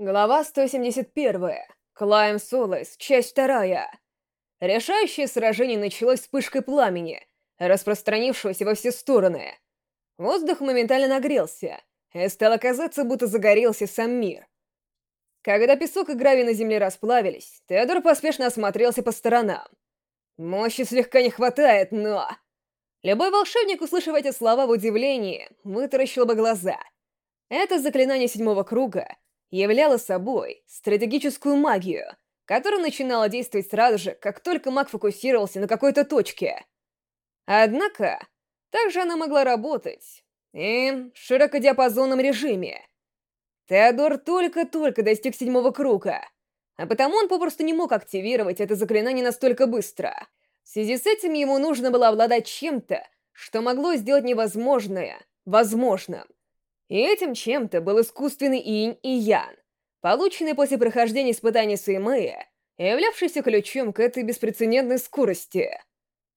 Глава 171. Клайм Солес, часть вторая. Решающее сражение началось вспышкой пламени, распространившегося во все стороны. Воздух моментально нагрелся, и стало казаться, будто загорелся сам мир. Когда песок и гравий на земле расплавились, Теодор поспешно осмотрелся по сторонам. Мощи слегка не хватает, но... Любой волшебник, услышав эти слова в удивлении, вытаращил бы глаза. Это заклинание седьмого круга — являла собой стратегическую магию, которая начинала действовать сразу же, как только маг фокусировался на какой-то точке. Однако, также она могла работать и в широкодиапазонном режиме. Теодор только-только достиг седьмого круга, а потому он попросту не мог активировать это заклинание настолько быстро. В связи с этим ему нужно было обладать чем-то, что могло сделать невозможное возможным. И этим чем-то был искусственный инь и ян, полученный после прохождения испытаний Суэмэя и являвшийся ключом к этой беспрецедентной скорости.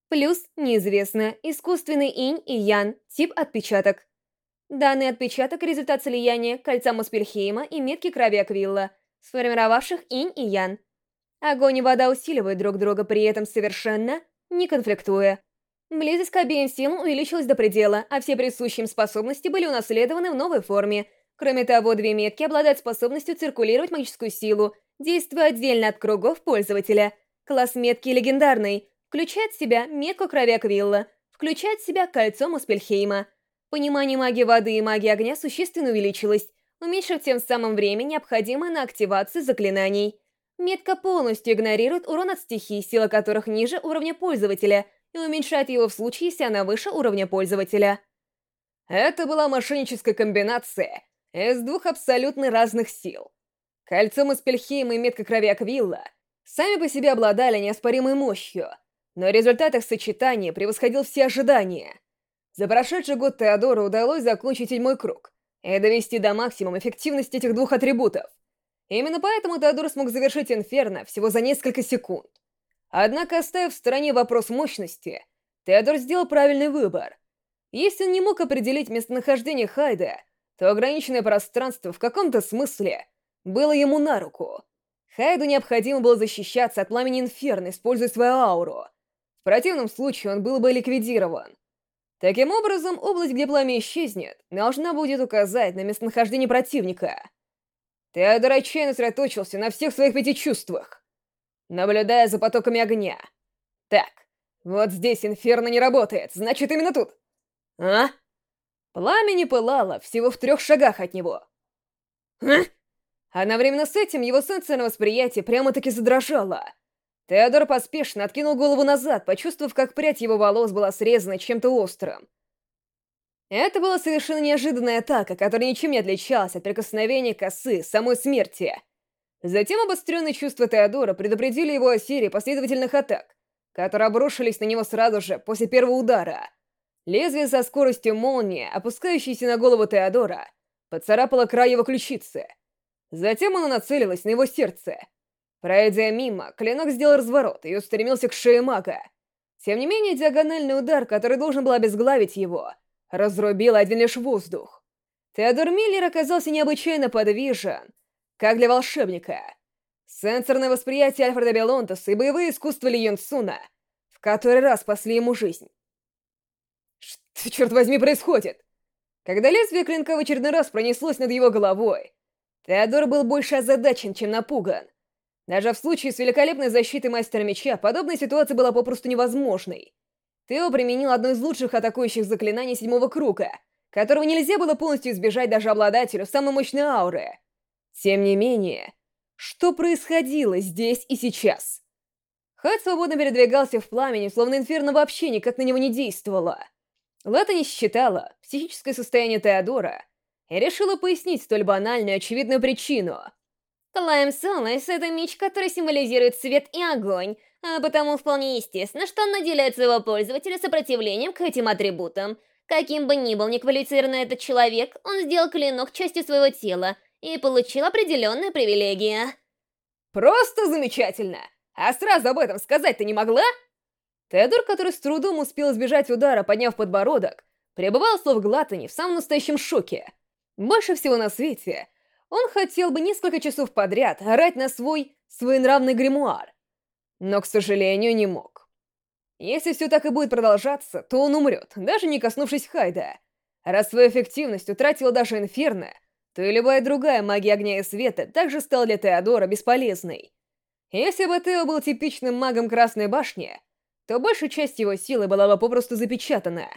Плюс, неизвестно, искусственный инь и ян, тип отпечаток. Данный отпечаток — результат слияния кольца Муспельхейма и метки крови Аквилла, сформировавших инь и ян. Огонь и вода усиливают друг друга, при этом совершенно не конфликтуя. Близость к обеим силам увеличилась до предела, а все присущие им способности были унаследованы в новой форме. Кроме того, две метки обладают способностью циркулировать магическую силу, действуя отдельно от кругов пользователя. Класс метки легендарный, включает в себя метку крови Аквилла, включает в себя кольцо Муспельхейма. Понимание магии воды и магии огня существенно увеличилось, уменьшив тем самым время, необходимое на активацию заклинаний. Метка полностью игнорирует урон от стихий, сила которых ниже уровня пользователя — и уменьшает его в случае, если она выше уровня пользователя. Это была мошенническая комбинация из двух абсолютно разных сил. Кольцо Маспельхейма и метка крови Аквилла сами по себе обладали неоспоримой мощью, но результат их сочетания превосходил все ожидания. За прошедший год Теодору удалось закончить седьмой круг и довести до максимума эффективность этих двух атрибутов. Именно поэтому Теодор смог завершить Инферно всего за несколько секунд. Однако, оставив в стороне вопрос мощности, Теодор сделал правильный выбор. Если он не мог определить местонахождение Хайда, то ограниченное пространство в каком-то смысле было ему на руку. Хайду необходимо было защищаться от пламени Инферно, используя свою ауру. В противном случае он был бы ликвидирован. Таким образом, область, где пламя исчезнет, должна будет указать на местонахождение противника. Теодор отчаянно сосредоточился на всех своих пяти чувствах наблюдая за потоками огня. Так, вот здесь инферно не работает, значит именно тут. А? Пламя не пылало, всего в трех шагах от него. А? Одновременно с этим его сенсорное восприятие прямо-таки задрожало. Теодор поспешно откинул голову назад, почувствовав, как прядь его волос была срезана чем-то острым. Это была совершенно неожиданная атака, которая ничем не отличалась от прикосновения косы самой смерти. Затем обостренные чувства Теодора предупредили его о серии последовательных атак, которые обрушились на него сразу же после первого удара. Лезвие со скоростью молнии, опускающееся на голову Теодора, поцарапало край его ключицы. Затем оно нацелилось на его сердце. Пройдя мимо, клинок сделал разворот и устремился к шее мага. Тем не менее, диагональный удар, который должен был обезглавить его, разрубил один лишь воздух. Теодор Миллер оказался необычайно подвижен, как для волшебника. Сенсорное восприятие Альфреда Белонтаса и боевые искусства Ли Юнсуна в который раз спасли ему жизнь. Что, черт возьми, происходит? Когда лезвие клинка в очередной раз пронеслось над его головой, Теодор был больше озадачен, чем напуган. Даже в случае с великолепной защитой мастера меча подобная ситуация была попросту невозможной. Тео применил одно из лучших атакующих заклинаний седьмого круга, которого нельзя было полностью избежать даже обладателю самой мощной ауры — тем не менее, что происходило здесь и сейчас? Хат свободно передвигался в пламени, словно инферно вообще никак на него не действовало. Лата не считала психическое состояние Теодора и решила пояснить столь банальную очевидную причину. Клайм Солнес — это меч, который символизирует свет и огонь, а потому вполне естественно, что он наделяет своего пользователя сопротивлением к этим атрибутам. Каким бы ни был неквалифицированный этот человек, он сделал клинок частью своего тела — и получил определенные привилегии. Просто замечательно! А сразу об этом сказать ты не могла? Теодор, который с трудом успел избежать удара, подняв подбородок, пребывал слов глатани в самом настоящем шоке. Больше всего на свете Он хотел бы несколько часов подряд орать на свой своенравный гримуар, но, к сожалению, не мог. Если все так и будет продолжаться, то он умрет, даже не коснувшись Хайда. Раз свою эффективность утратила даже Инферно, то и любая другая магия огня и света также стала для Теодора бесполезной. Если бы Тео был типичным магом Красной Башни, то большая часть его силы была бы попросту запечатана.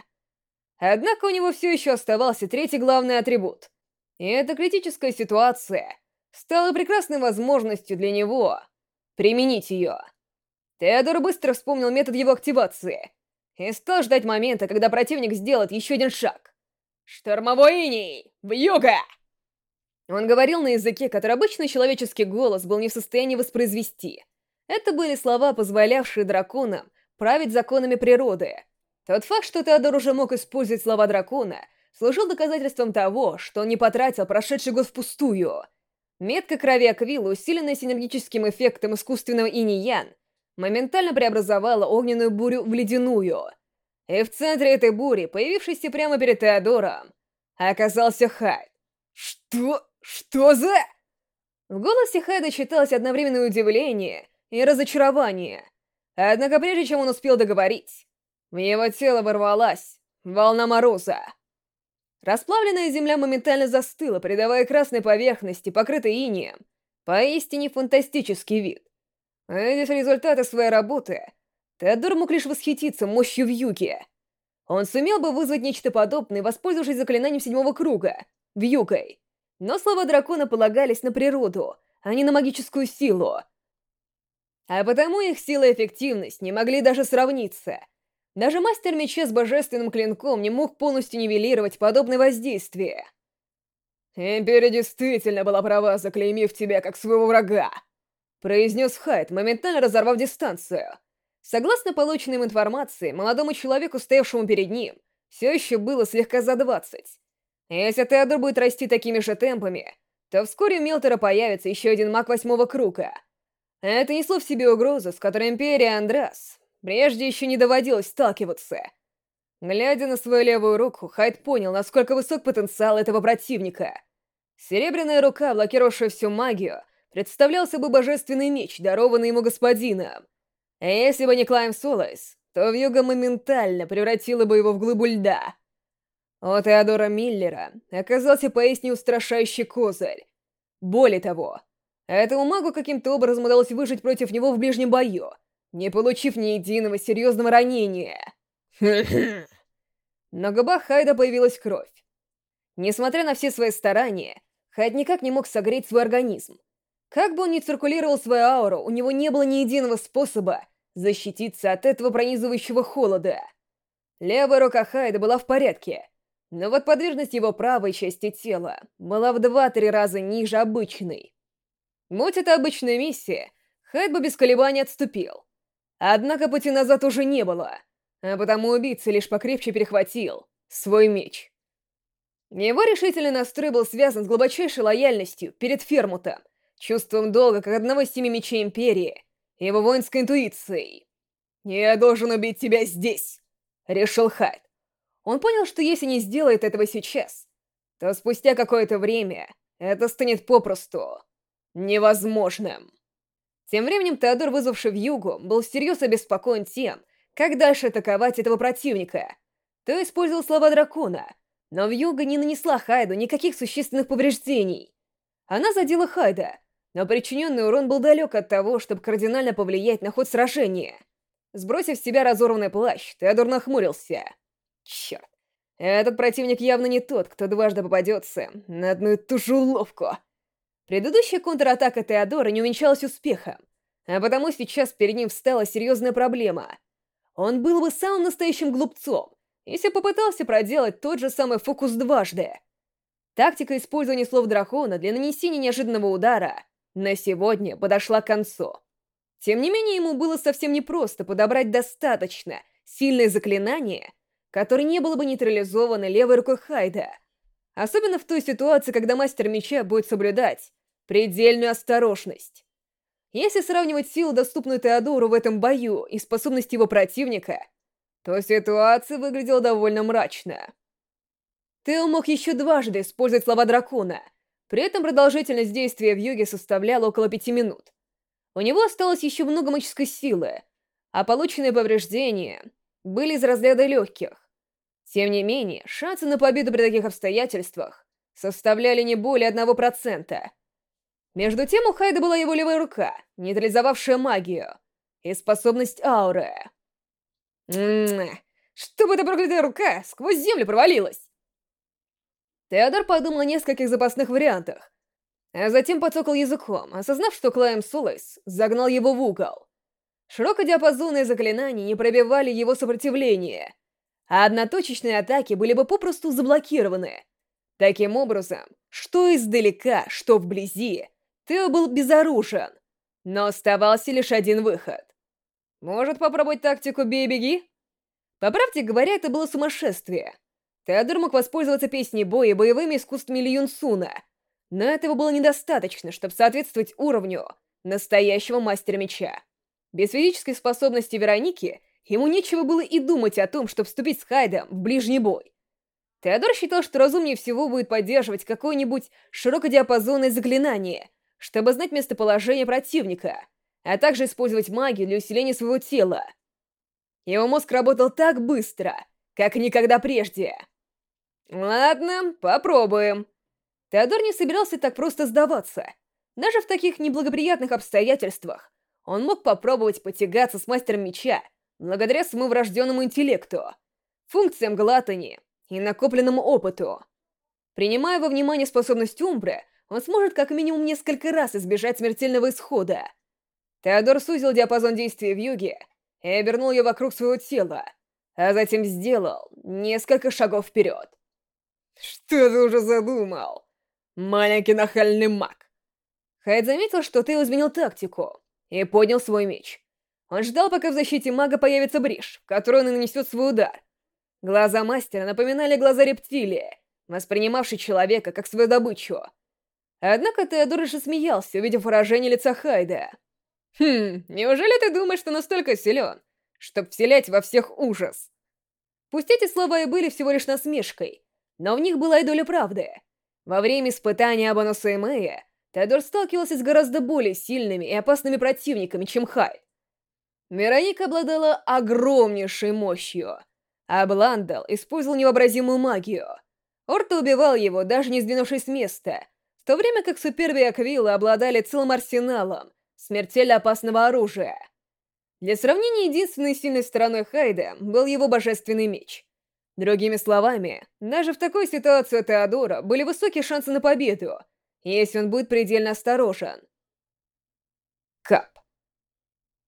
Однако у него все еще оставался третий главный атрибут. И эта критическая ситуация стала прекрасной возможностью для него применить ее. Теодор быстро вспомнил метод его активации и стал ждать момента, когда противник сделает еще один шаг. «Штормовой иней! В юга!» Он говорил на языке, который обычный человеческий голос был не в состоянии воспроизвести. Это были слова, позволявшие драконам править законами природы. Тот факт, что Теодор уже мог использовать слова дракона, служил доказательством того, что он не потратил прошедший год впустую. Метка крови Аквилла, усиленная синергическим эффектом искусственного иниян, моментально преобразовала огненную бурю в ледяную. И в центре этой бури, появившейся прямо перед Теодором, оказался Хайд. «Что? Что за...» В голосе Хайда читалось одновременное удивление и разочарование. Однако прежде чем он успел договорить, в его тело ворвалась волна мороза. Расплавленная земля моментально застыла, придавая красной поверхности, покрытой инеем, поистине фантастический вид. Видев результаты своей работы, Теодор мог лишь восхититься мощью в. Он сумел бы вызвать нечто подобное, воспользовавшись заклинанием седьмого круга, вьюгой. Но слова дракона полагались на природу, а не на магическую силу. А потому их сила и эффективность не могли даже сравниться. Даже мастер меча с божественным клинком не мог полностью нивелировать подобное воздействие. «Империя действительно была права, заклеймив тебя как своего врага», произнес Хайт, моментально разорвав дистанцию. Согласно полученной информации, молодому человеку, стоявшему перед ним, все еще было слегка за двадцать. Если Теодор будет расти такими же темпами, то вскоре у Милтера появится еще один маг восьмого круга. Это несло в себе угрозу, с которой Империя Андрас прежде еще не доводилось сталкиваться. Глядя на свою левую руку, Хайд понял, насколько высок потенциал этого противника. Серебряная рука, блокировавшая всю магию, представлялся бы божественный меч, дарованный ему господином. Если бы не Клайм Солайс, то Вьюга моментально превратила бы его в глыбу льда. У Теодора Миллера оказался поистине устрашающий козырь. Более того, этому магу каким-то образом удалось выжить против него в ближнем бою, не получив ни единого серьезного ранения. На губах Хайда появилась кровь. Несмотря на все свои старания, Хайд никак не мог согреть свой организм. Как бы он ни циркулировал свою ауру, у него не было ни единого способа защититься от этого пронизывающего холода. Левая рука Хайда была в порядке, но вот подвижность его правой части тела была в два-три раза ниже обычной. Будь это обычная миссия, Хайд бы без колебаний отступил. Однако пути назад уже не было, а потому убийца лишь покрепче перехватил свой меч. Его решительный настрой был связан с глубочайшей лояльностью перед Фермутом, чувством долга как одного из семи мечей Империи, его воинской интуицией. «Я должен убить тебя здесь!» — решил Хайд. Он понял, что если не сделает этого сейчас, то спустя какое-то время это станет попросту невозможным. Тем временем Теодор, вызвавший в югу, был всерьез обеспокоен тем, как дальше атаковать этого противника. То использовал слова дракона, но Вьюга не нанесла Хайду никаких существенных повреждений. Она задела Хайда, но причиненный урон был далек от того, чтобы кардинально повлиять на ход сражения. Сбросив с себя разорванный плащ, Теодор нахмурился. Черт, этот противник явно не тот, кто дважды попадется на одну и ту же уловку. Предыдущая контратака Теодора не увенчалась успехом, а потому сейчас перед ним встала серьезная проблема. Он был бы самым настоящим глупцом, если попытался проделать тот же самый фокус дважды. Тактика использования слов дракона для нанесения неожиданного удара на сегодня подошла к концу. Тем не менее, ему было совсем непросто подобрать достаточно сильное заклинание, которое не было бы нейтрализовано левой рукой Хайда. Особенно в той ситуации, когда мастер меча будет соблюдать предельную осторожность. Если сравнивать силу, доступную Теодору в этом бою, и способность его противника, то ситуация выглядела довольно мрачно. Тео мог еще дважды использовать слова дракона, При этом продолжительность действия в юге составляла около пяти минут. У него осталось еще много магической силы, а полученные повреждения были из разряда легких. Тем не менее, шансы на победу при таких обстоятельствах составляли не более одного процента. Между тем у Хайда была его левая рука, нейтрализовавшая магию, и способность ауры. Ммм, чтобы эта проклятая рука сквозь землю провалилась! Теодор подумал о нескольких запасных вариантах, а затем потокал языком, осознав, что Клайм Сулайс загнал его в угол. Широкодиапазонные заклинания не пробивали его сопротивление, а одноточечные атаки были бы попросту заблокированы. Таким образом, что издалека, что вблизи, Тео был безоружен, но оставался лишь один выход. Может попробовать тактику «бей-беги»? По правде говоря, это было сумасшествие. Теодор мог воспользоваться песней боя и боевыми искусствами Ли Юнсуна — но этого было недостаточно, чтобы соответствовать уровню настоящего мастера меча. Без физической способности Вероники ему нечего было и думать о том, чтобы вступить с Хайдом в ближний бой. Теодор считал, что разумнее всего будет поддерживать какое-нибудь широкодиапазонное заклинание, чтобы знать местоположение противника, а также использовать магию для усиления своего тела. Его мозг работал так быстро, как никогда прежде. «Ладно, попробуем», Теодор не собирался так просто сдаваться. Даже в таких неблагоприятных обстоятельствах он мог попробовать потягаться с мастером меча благодаря своему врожденному интеллекту, функциям глатани и накопленному опыту. Принимая во внимание способность Умбры, он сможет как минимум несколько раз избежать смертельного исхода. Теодор сузил диапазон действия в юге и обернул ее вокруг своего тела, а затем сделал несколько шагов вперед. «Что ты уже задумал?» «Маленький нахальный маг!» Хайд заметил, что Тейл изменил тактику и поднял свой меч. Он ждал, пока в защите мага появится брешь, в которую он нанесет свой удар. Глаза мастера напоминали глаза рептилии, воспринимавшей человека как свою добычу. Однако Теодор лишь смеялся, увидев выражение лица Хайда. «Хм, неужели ты думаешь, что настолько силен, чтоб вселять во всех ужас?» Пусть эти слова и были всего лишь насмешкой, но в них была и доля правды — во время испытания Абануса и Мэя Теодор сталкивался с гораздо более сильными и опасными противниками, чем Хай. Вероника обладала огромнейшей мощью, а Бландал использовал невообразимую магию. Орта убивал его, даже не сдвинувшись с места, в то время как Суперби и Аквилла обладали целым арсеналом смертельно опасного оружия. Для сравнения, единственной сильной стороной Хайда был его божественный меч. Другими словами, даже в такой ситуации у Теодора были высокие шансы на победу, если он будет предельно осторожен. Кап.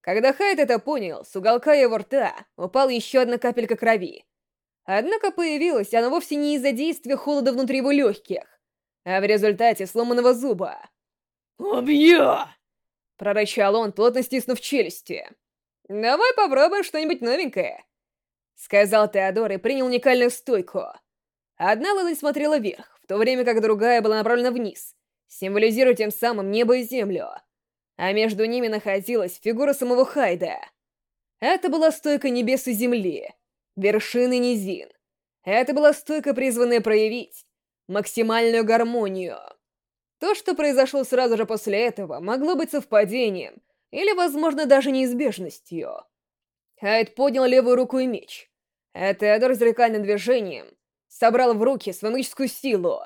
Когда Хайд это понял, с уголка его рта упала еще одна капелька крови. Однако появилась она вовсе не из-за действия холода внутри его легких, а в результате сломанного зуба. «Убью!» — прорычал он, плотно стиснув челюсти. «Давай попробуем что-нибудь новенькое», Сказал Теодор и принял уникальную стойку. Одна ладонь смотрела вверх, в то время как другая была направлена вниз, символизируя тем самым небо и землю. А между ними находилась фигура самого Хайда. Это была стойка небес и земли, вершины низин. Это была стойка, призванная проявить максимальную гармонию. То, что произошло сразу же после этого, могло быть совпадением или, возможно, даже неизбежностью. Хайд поднял левую руку и меч. А Теодор зеркальным движением собрал в руки свою силу.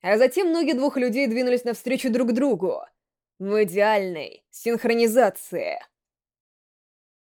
А затем ноги двух людей двинулись навстречу друг другу. В идеальной синхронизации.